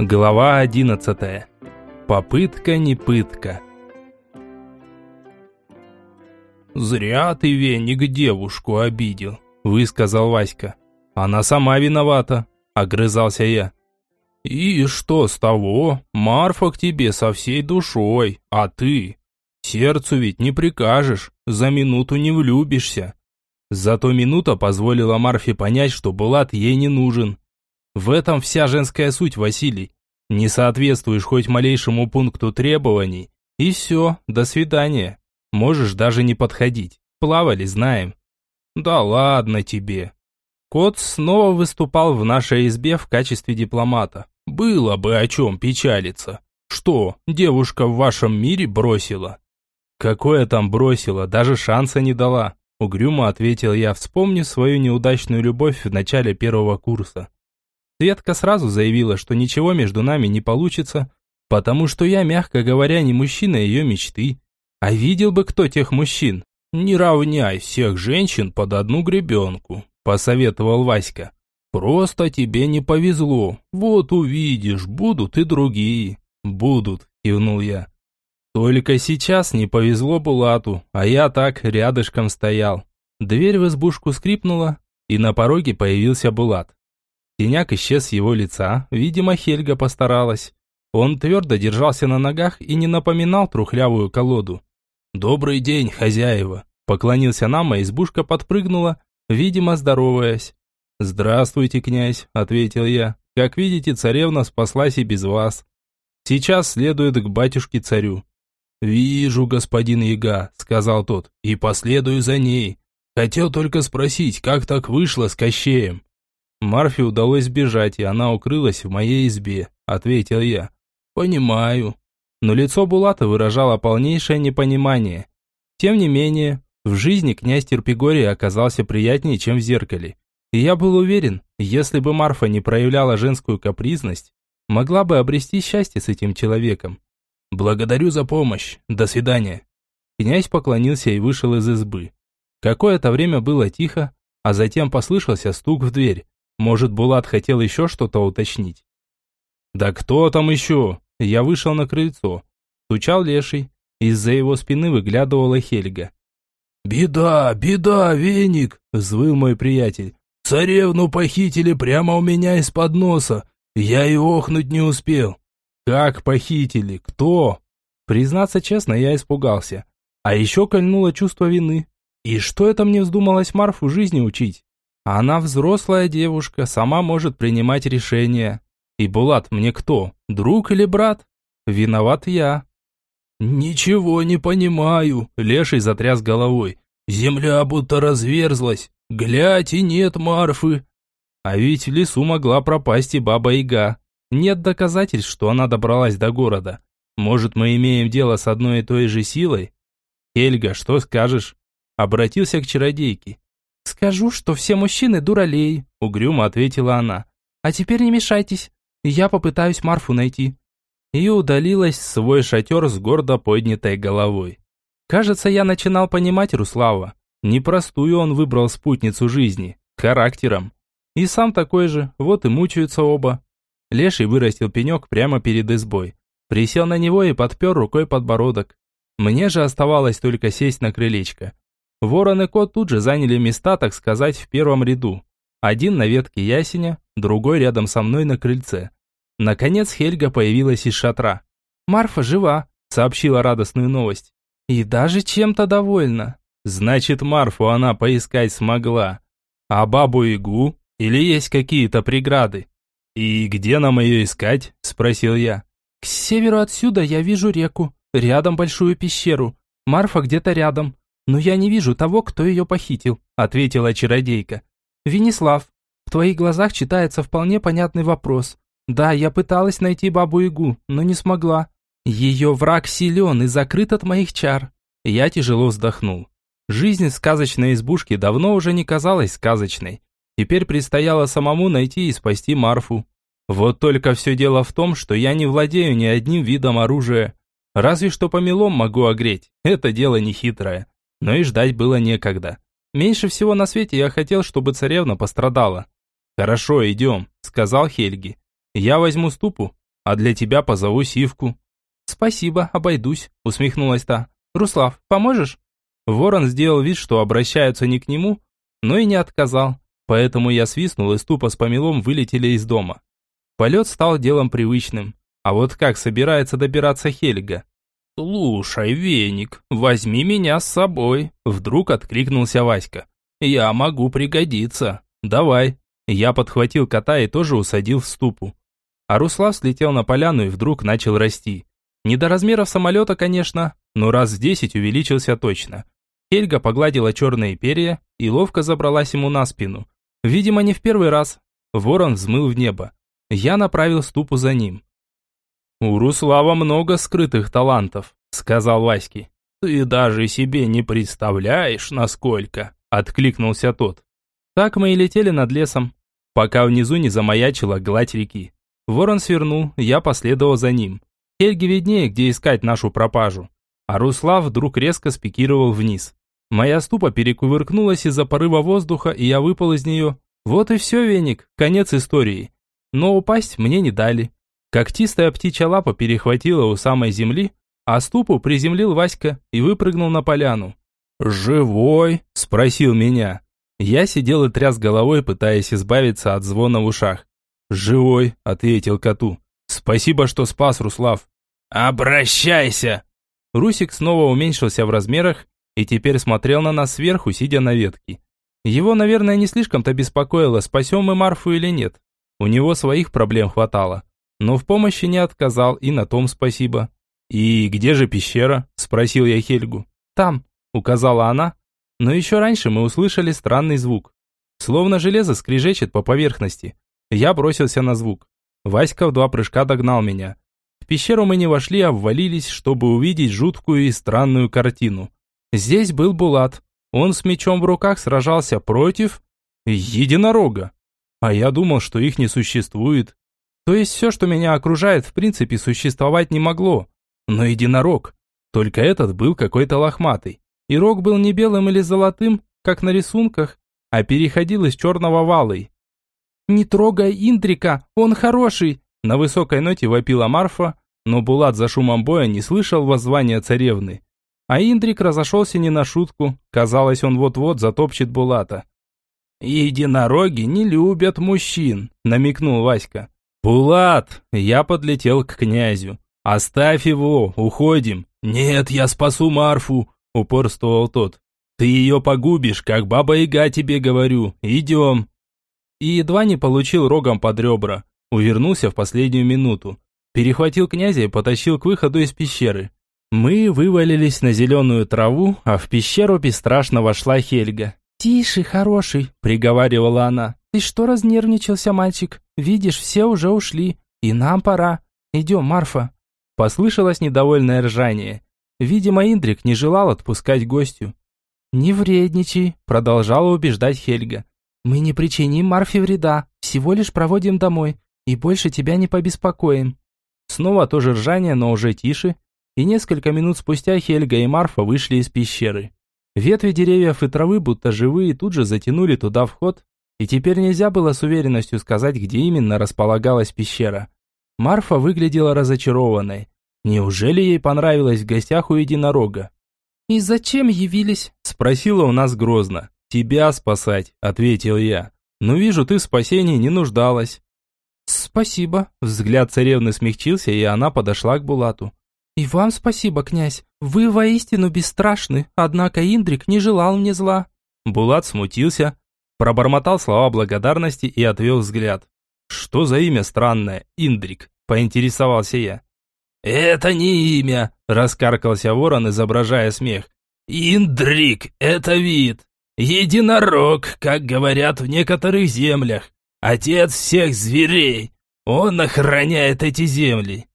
Глава 11. Попытка не пытка. «Зря ты, Веник, девушку обидел», – высказал Васька. «Она сама виновата», – огрызался я. «И что с того? Марфа к тебе со всей душой, а ты? Сердцу ведь не прикажешь, за минуту не влюбишься». Зато минута позволила Марфе понять, что Булат ей не нужен. В этом вся женская суть, Василий. Не соответствуешь хоть малейшему пункту требований, и все, до свидания. Можешь даже не подходить. Плавали, знаем. Да ладно тебе. Кот снова выступал в нашей избе в качестве дипломата. Было бы о чем печалиться. Что, девушка в вашем мире бросила? Какое там бросила, даже шанса не дала. Угрюмо ответил я, вспомнив свою неудачную любовь в начале первого курса. Светка сразу заявила, что ничего между нами не получится, потому что я, мягко говоря, не мужчина ее мечты. А видел бы кто тех мужчин? Не равняй всех женщин под одну гребенку, посоветовал Васька. Просто тебе не повезло. Вот увидишь, будут и другие. Будут, кивнул я. Только сейчас не повезло Булату, а я так рядышком стоял. Дверь в избушку скрипнула, и на пороге появился Булат. Теняк исчез с его лица, видимо, Хельга постаралась. Он твердо держался на ногах и не напоминал трухлявую колоду. «Добрый день, хозяева!» Поклонился нам, а избушка подпрыгнула, видимо, здороваясь. «Здравствуйте, князь», — ответил я. «Как видите, царевна спаслась и без вас. Сейчас следует к батюшке-царю. «Вижу, господин Яга», — сказал тот, — «и последую за ней. Хотел только спросить, как так вышло с Кощеем?» «Марфе удалось сбежать, и она укрылась в моей избе», — ответил я. «Понимаю». Но лицо Булата выражало полнейшее непонимание. Тем не менее, в жизни князь Терпигорий оказался приятнее, чем в зеркале. И я был уверен, если бы Марфа не проявляла женскую капризность, могла бы обрести счастье с этим человеком. «Благодарю за помощь. До свидания». Князь поклонился и вышел из избы. Какое-то время было тихо, а затем послышался стук в дверь. Может, Булат хотел еще что-то уточнить. «Да кто там еще?» Я вышел на крыльцо. Стучал леший. Из-за его спины выглядывала Хельга. «Беда, беда, веник!» – взвыл мой приятель. «Царевну похитили прямо у меня из-под носа. Я и охнуть не успел. Как похитили? Кто? Признаться честно, я испугался. А еще кольнуло чувство вины. И что это мне вздумалось Марфу жизни учить? Она взрослая девушка, сама может принимать решения. И Булат мне кто? Друг или брат? Виноват я. Ничего не понимаю, Леший затряс головой. Земля будто разверзлась. Глядь, и нет Марфы. А ведь в лесу могла пропасть и баба-яга. Нет доказательств, что она добралась до города. Может, мы имеем дело с одной и той же силой? Хельга, что скажешь? Обратился к чародейке. Скажу, что все мужчины дуралей, угрюмо ответила она. А теперь не мешайтесь, я попытаюсь Марфу найти. И удалилась в свой шатер с гордо поднятой головой. Кажется, я начинал понимать Руслава. Непростую он выбрал спутницу жизни, характером. И сам такой же, вот и мучаются оба. Леший вырастил пенек прямо перед избой. Присел на него и подпер рукой подбородок. Мне же оставалось только сесть на крылечко. Ворон и кот тут же заняли места, так сказать, в первом ряду. Один на ветке ясеня, другой рядом со мной на крыльце. Наконец Хельга появилась из шатра. «Марфа жива», — сообщила радостную новость. «И даже чем-то довольна». «Значит, Марфу она поискать смогла. А бабу-ягу? Или есть какие-то преграды?» «И где нам ее искать?» – спросил я. «К северу отсюда я вижу реку, рядом большую пещеру. Марфа где-то рядом, но я не вижу того, кто ее похитил», – ответила чародейка. «Венеслав, в твоих глазах читается вполне понятный вопрос. Да, я пыталась найти бабу-ягу, но не смогла. Ее враг силен и закрыт от моих чар». Я тяжело вздохнул. Жизнь сказочной избушке давно уже не казалась сказочной. Теперь предстояло самому найти и спасти Марфу. Вот только все дело в том, что я не владею ни одним видом оружия. Разве что помелом могу огреть, это дело не хитрое. Но и ждать было некогда. Меньше всего на свете я хотел, чтобы царевна пострадала. «Хорошо, идем», — сказал Хельги. «Я возьму ступу, а для тебя позову Сивку». «Спасибо, обойдусь», – усмехнулась та. «Руслав, поможешь?» Ворон сделал вид, что обращаются не к нему, но и не отказал, поэтому я свистнул и ступа с помелом вылетели из дома. Полет стал делом привычным, а вот как собирается добираться Хельга? «Слушай, веник, возьми меня с собой», – вдруг откликнулся Васька. «Я могу пригодиться. Давай». Я подхватил кота и тоже усадил в ступу. А Руслав слетел на поляну и вдруг начал расти. Не до размеров самолета, конечно, но раз в десять увеличился точно. Хельга погладила черные перья и ловко забралась ему на спину. Видимо, не в первый раз. Ворон взмыл в небо. Я направил ступу за ним. «У Руслава много скрытых талантов», — сказал Васьки. «Ты даже себе не представляешь, насколько», — откликнулся тот. Так мы и летели над лесом, пока внизу не замаячила гладь реки. Ворон свернул, я последовал за ним. Хельге виднее, где искать нашу пропажу. А Руслав вдруг резко спикировал вниз. Моя ступа перекувыркнулась из-за порыва воздуха, и я выпал из нее. Вот и все, веник, конец истории. Но упасть мне не дали. Когтистая птичья лапа перехватила у самой земли, а ступу приземлил Васька и выпрыгнул на поляну. «Живой?» – спросил меня. Я сидел и тряс головой, пытаясь избавиться от звона в ушах. «Живой», – ответил коту. «Спасибо, что спас, Руслав». «Обращайся!» Русик снова уменьшился в размерах и теперь смотрел на нас сверху, сидя на ветке. Его, наверное, не слишком-то беспокоило, спасем мы Марфу или нет. У него своих проблем хватало. Но в помощи не отказал, и на том спасибо. «И где же пещера?» – спросил я Хельгу. «Там», – указала она. Но еще раньше мы услышали странный звук. Словно железо скрежечет по поверхности. Я бросился на звук. Васька в два прыжка догнал меня. В пещеру мы не вошли, а ввалились, чтобы увидеть жуткую и странную картину. Здесь был Булат. Он с мечом в руках сражался против единорога. А я думал, что их не существует. То есть все, что меня окружает, в принципе, существовать не могло. Но единорог. Только этот был какой-то лохматый. И рог был не белым или золотым, как на рисунках, а переходил из черного валой. «Не трогай Индрика, он хороший!» На высокой ноте вопила Марфа, но Булат за шумом боя не слышал воззвания царевны. А Индрик разошелся не на шутку, казалось, он вот-вот затопчет Булата. «Единороги не любят мужчин», – намекнул Васька. «Булат!» – я подлетел к князю. «Оставь его, уходим!» «Нет, я спасу Марфу!» – упорствовал тот. «Ты ее погубишь, как баба-яга тебе говорю. Идем!» и едва не получил рогом под ребра. Увернулся в последнюю минуту. Перехватил князя и потащил к выходу из пещеры. Мы вывалились на зеленую траву, а в пещеру бесстрашно вошла Хельга. «Тише, хороший», — приговаривала она. «Ты что разнервничался, мальчик? Видишь, все уже ушли, и нам пора. Идем, Марфа». Послышалось недовольное ржание. Видимо, Индрик не желал отпускать гостю. «Не вредничай», — продолжала убеждать Хельга. Мы не причиним Марфе вреда, всего лишь проводим домой, и больше тебя не побеспокоим». Снова то же ржание, но уже тише, и несколько минут спустя Хельга и Марфа вышли из пещеры. Ветви деревьев и травы, будто живые, тут же затянули туда вход, и теперь нельзя было с уверенностью сказать, где именно располагалась пещера. Марфа выглядела разочарованной. Неужели ей понравилось в гостях у единорога? «И зачем явились?» – спросила у нас грозно. «Тебя спасать», — ответил я. «Но вижу, ты в спасении не нуждалась». «Спасибо». Взгляд царевны смягчился, и она подошла к Булату. «И вам спасибо, князь. Вы воистину бесстрашны, однако Индрик не желал мне зла». Булат смутился, пробормотал слова благодарности и отвел взгляд. «Что за имя странное, Индрик?» – поинтересовался я. «Это не имя», – раскаркался ворон, изображая смех. «Индрик – это вид. Единорог, как говорят в некоторых землях. Отец всех зверей. Он охраняет эти земли.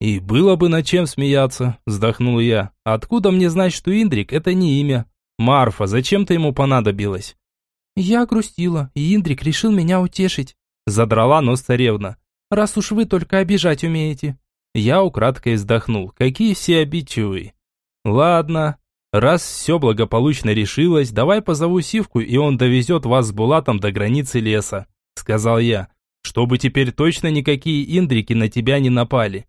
И было бы над чем смеяться, вздохнул я. Откуда мне знать, что Индрик это не имя? Марфа, зачем ты ему понадобилась? Я грустила, и Индрик решил меня утешить. Задрала нос царевна. Раз уж вы только обижать умеете. Я украдкой вздохнул. Какие все обидчивые. Ладно, Раз все благополучно решилось, давай позову Сивку, и он довезет вас с Булатом до границы леса», — сказал я, чтобы теперь точно никакие индрики на тебя не напали.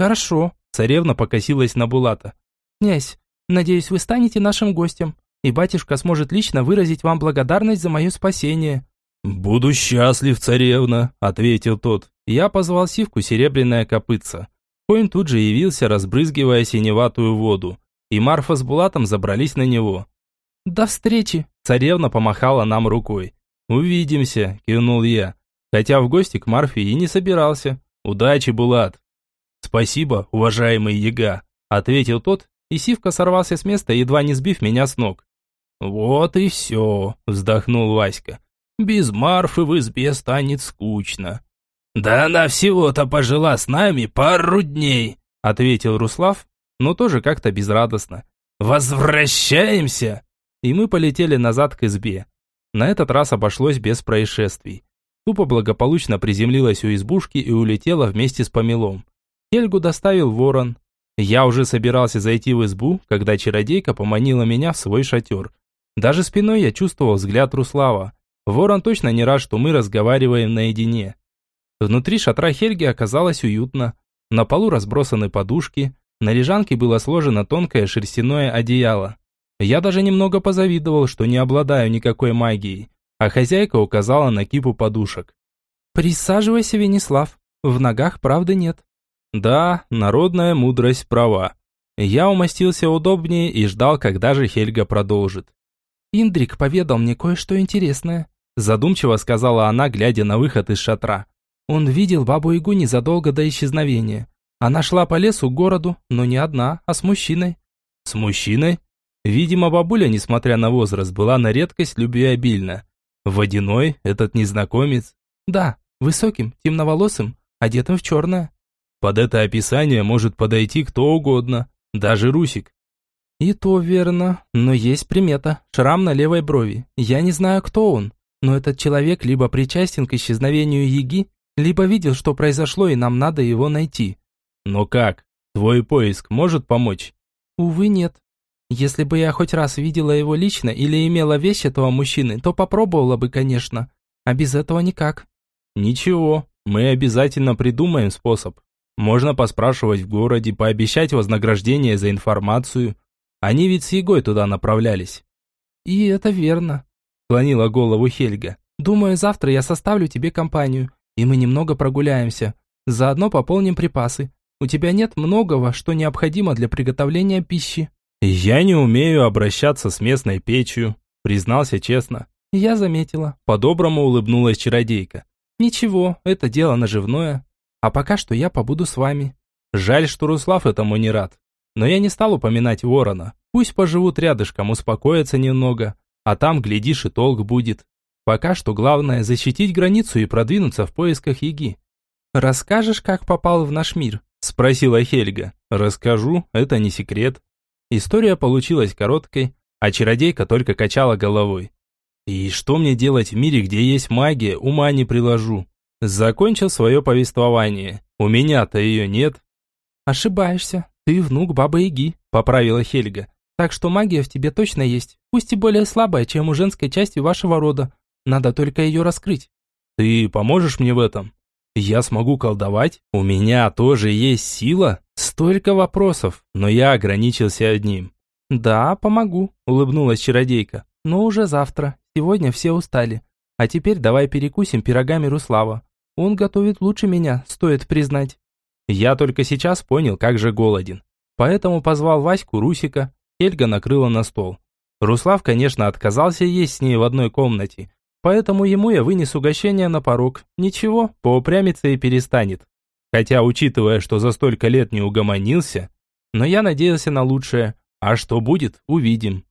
Хорошо, царевна покосилась на Булата. Князь, надеюсь, вы станете нашим гостем, и батюшка сможет лично выразить вам благодарность за мое спасение. «Буду счастлив, царевна», — ответил тот. Я позвал Сивку серебряное копытце. Конь тут же явился, разбрызгивая синеватую воду, и Марфа с Булатом забрались на него. «До встречи!» – царевна помахала нам рукой. «Увидимся!» – кивнул я, хотя в гости к Марфе и не собирался. «Удачи, Булат!» «Спасибо, уважаемый яга!» – ответил тот, и Сивка сорвался с места, едва не сбив меня с ног. «Вот и все!» – вздохнул Васька. «Без Марфы в избе станет скучно». «Да она всего-то пожила с нами пару дней», — ответил Руслав, но тоже как-то безрадостно. «Возвращаемся!» И мы полетели назад к избе. На этот раз обошлось без происшествий. Тупо благополучно приземлилась у избушки и улетела вместе с помелом. Хельгу доставил ворон. Я уже собирался зайти в избу, когда чародейка поманила меня в свой шатер. Даже спиной я чувствовал взгляд Руслава. Ворон точно не рад, что мы разговариваем наедине. Внутри шатра Хельги оказалось уютно. На полу разбросаны подушки, на лежанке было сложено тонкое шерстяное одеяло. Я даже немного позавидовал, что не обладаю никакой магией, а хозяйка указала на кипу подушек. «Присаживайся, Венеслав, в ногах правды нет». Да, народная мудрость права. Я умостился удобнее и ждал, когда же Хельга продолжит. «Индрик поведал мне кое-что интересное», задумчиво сказала она, глядя на выход из шатра. Он видел бабу-ягу незадолго до исчезновения. Она шла по лесу к городу, но не одна, а с мужчиной. С мужчиной? Видимо, бабуля, несмотря на возраст, была на редкость любвеобильна. Водяной, этот незнакомец? Да, высоким, темноволосым, одетым в черное. Под это описание может подойти кто угодно, даже Русик. И то верно, но есть примета, шрам на левой брови. Я не знаю, кто он, но этот человек либо причастен к исчезновению Яги, либо видел, что произошло, и нам надо его найти. Но как? Твой поиск может помочь? Увы, нет. Если бы я хоть раз видела его лично или имела вещь этого мужчины, то попробовала бы, конечно. А без этого никак. Ничего, мы обязательно придумаем способ. Можно поспрашивать в городе, пообещать вознаграждение за информацию. Они ведь с Егой туда направлялись. И это верно, склонила голову Хельга. Думаю, завтра я составлю тебе компанию и мы немного прогуляемся. Заодно пополним припасы. У тебя нет многого, что необходимо для приготовления пищи». «Я не умею обращаться с местной печью», признался честно. «Я заметила». По-доброму улыбнулась чародейка. «Ничего, это дело наживное. А пока что я побуду с вами». Жаль, что Руслав этому не рад. Но я не стал упоминать ворона. Пусть поживут рядышком, успокоятся немного. А там, глядишь, и толк будет. Пока что главное защитить границу и продвинуться в поисках Яги. «Расскажешь, как попал в наш мир?» – спросила Хельга. «Расскажу, это не секрет». История получилась короткой, а чародейка только качала головой. «И что мне делать в мире, где есть магия, ума не приложу?» Закончил свое повествование. «У меня-то ее нет». «Ошибаешься, ты внук Бабы-Яги», – поправила Хельга. «Так что магия в тебе точно есть, пусть и более слабая, чем у женской части вашего рода, надо только ее раскрыть. Ты поможешь мне в этом? Я смогу колдовать? У меня тоже есть сила? Столько вопросов, но я ограничился одним. Да, помогу, улыбнулась чародейка. Но уже завтра. Сегодня все устали. А теперь давай перекусим пирогами Руслава. Он готовит лучше меня, стоит признать. Я только сейчас понял, как же голоден. Поэтому позвал Ваську, Русика. Хельга накрыла на стол. Руслав, конечно, отказался есть с ней в одной комнате, Поэтому ему я вынес угощение на порог. Ничего, поупрямиться и перестанет. Хотя, учитывая, что за столько лет не угомонился, но я надеялся на лучшее. А что будет, увидим.